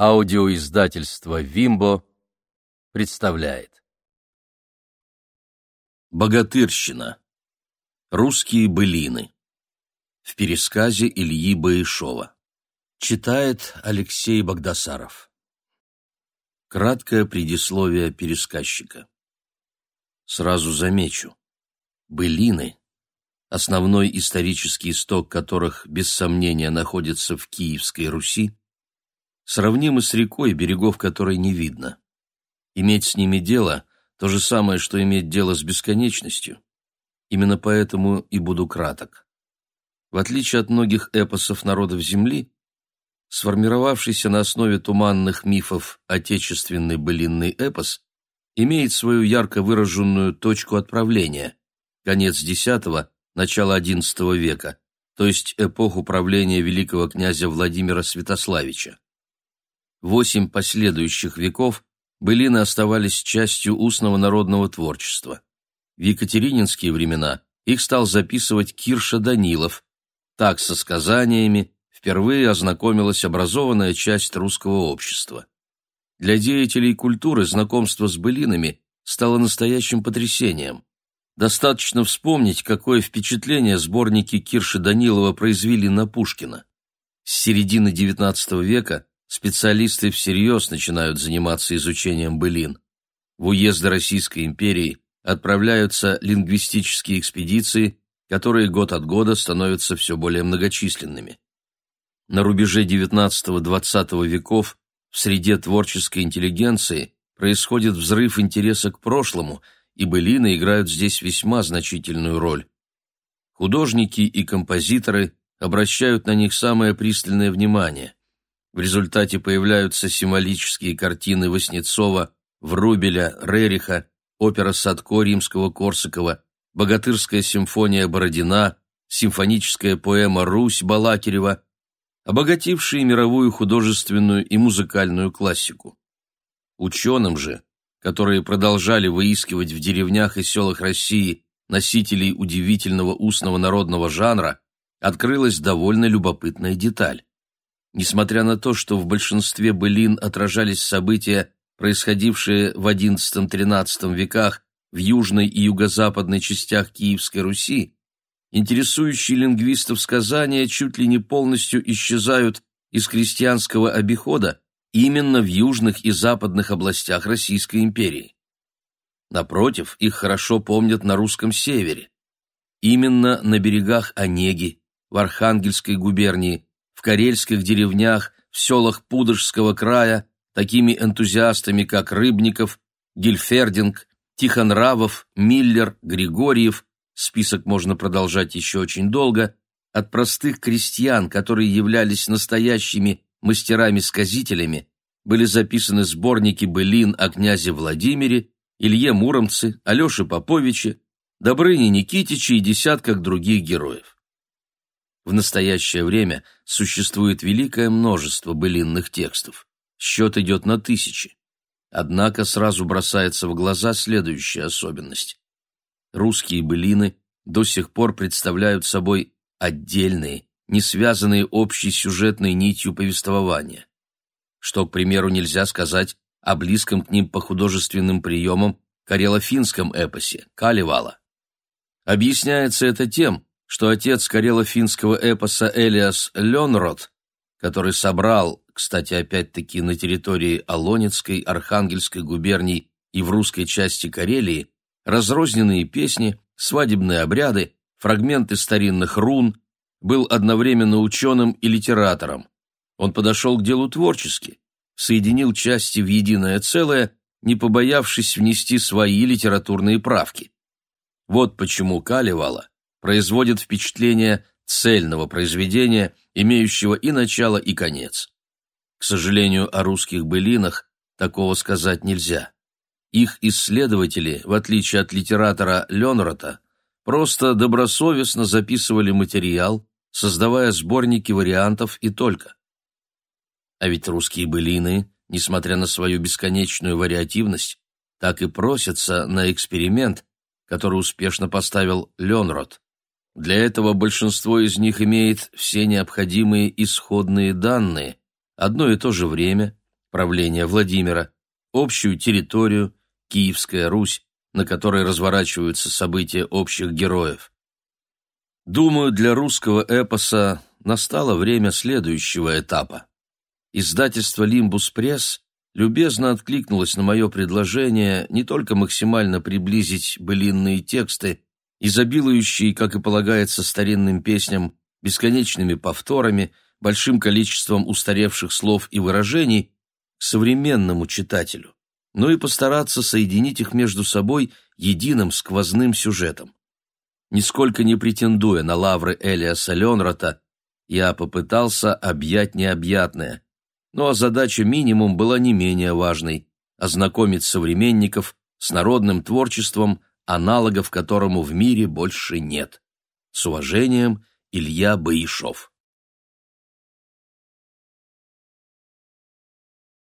Аудиоиздательство «Вимбо» представляет. Богатырщина. Русские былины. В пересказе Ильи Баишова. Читает Алексей Богдасаров. Краткое предисловие пересказчика. Сразу замечу. Былины, основной исторический исток которых без сомнения находится в Киевской Руси, сравнимы с рекой, берегов которой не видно. Иметь с ними дело — то же самое, что иметь дело с бесконечностью. Именно поэтому и буду краток. В отличие от многих эпосов народов Земли, сформировавшийся на основе туманных мифов отечественный былинный эпос имеет свою ярко выраженную точку отправления – конец X – начало XI века, то есть эпоху правления великого князя Владимира Святославича. Восемь последующих веков былины оставались частью устного народного творчества. В екатерининские времена их стал записывать Кирша Данилов. Так со сказаниями впервые ознакомилась образованная часть русского общества. Для деятелей культуры знакомство с былинами стало настоящим потрясением. Достаточно вспомнить, какое впечатление сборники Кирши Данилова произвели на Пушкина. С середины XIX века специалисты всерьез начинают заниматься изучением былин. В уезды Российской империи отправляются лингвистические экспедиции, которые год от года становятся все более многочисленными. На рубеже XIX-XX веков в среде творческой интеллигенции происходит взрыв интереса к прошлому, и былины играют здесь весьма значительную роль. Художники и композиторы обращают на них самое пристальное внимание. В результате появляются символические картины Васнецова, Врубеля, Рериха, опера Садко Римского-Корсакова, богатырская симфония Бородина, симфоническая поэма «Русь» Балакирева, обогатившие мировую художественную и музыкальную классику. Ученым же, которые продолжали выискивать в деревнях и селах России носителей удивительного устного народного жанра, открылась довольно любопытная деталь. Несмотря на то, что в большинстве былин отражались события, происходившие в XI-XIII веках в южной и юго-западной частях Киевской Руси, интересующие лингвистов сказания чуть ли не полностью исчезают из крестьянского обихода именно в южных и западных областях Российской империи. Напротив, их хорошо помнят на русском севере. Именно на берегах Онеги, в Архангельской губернии, в карельских деревнях, в селах Пудожского края, такими энтузиастами, как Рыбников, Гильфердинг, Тихонравов, Миллер, Григорьев, список можно продолжать еще очень долго, от простых крестьян, которые являлись настоящими мастерами-сказителями, были записаны сборники былин о князе Владимире, Илье Муромце, Алеше Поповиче, Добрыне Никитиче и десятках других героев. В настоящее время существует великое множество былинных текстов. Счет идет на тысячи. Однако сразу бросается в глаза следующая особенность. Русские былины до сих пор представляют собой отдельные, не связанные общей сюжетной нитью повествования. Что, к примеру, нельзя сказать о близком к ним по художественным приемам карело-финском эпосе «Калевала». Объясняется это тем, что отец карело-финского эпоса Элиас Ленрод, который собрал, кстати, опять-таки на территории Алонецкой, Архангельской губерний и в русской части Карелии, разрозненные песни, свадебные обряды, фрагменты старинных рун, был одновременно ученым и литератором. Он подошел к делу творчески, соединил части в единое целое, не побоявшись внести свои литературные правки. Вот почему Калевала производит впечатление цельного произведения, имеющего и начало, и конец. К сожалению, о русских былинах такого сказать нельзя. Их исследователи, в отличие от литератора Ленрота, просто добросовестно записывали материал, создавая сборники вариантов и только. А ведь русские былины, несмотря на свою бесконечную вариативность, так и просятся на эксперимент, который успешно поставил Ленрот. Для этого большинство из них имеет все необходимые исходные данные, одно и то же время, правления Владимира, общую территорию, Киевская Русь, на которой разворачиваются события общих героев. Думаю, для русского эпоса настало время следующего этапа. Издательство «Лимбус Пресс» любезно откликнулось на мое предложение не только максимально приблизить былинные тексты, изобилующие, как и полагается старинным песням, бесконечными повторами, большим количеством устаревших слов и выражений, к современному читателю, но и постараться соединить их между собой единым сквозным сюжетом. Нисколько не претендуя на лавры Элиаса Ленрота, я попытался объять необъятное, но задача минимум была не менее важной – ознакомить современников с народным творчеством, аналогов которому в мире больше нет. С уважением, Илья Баишов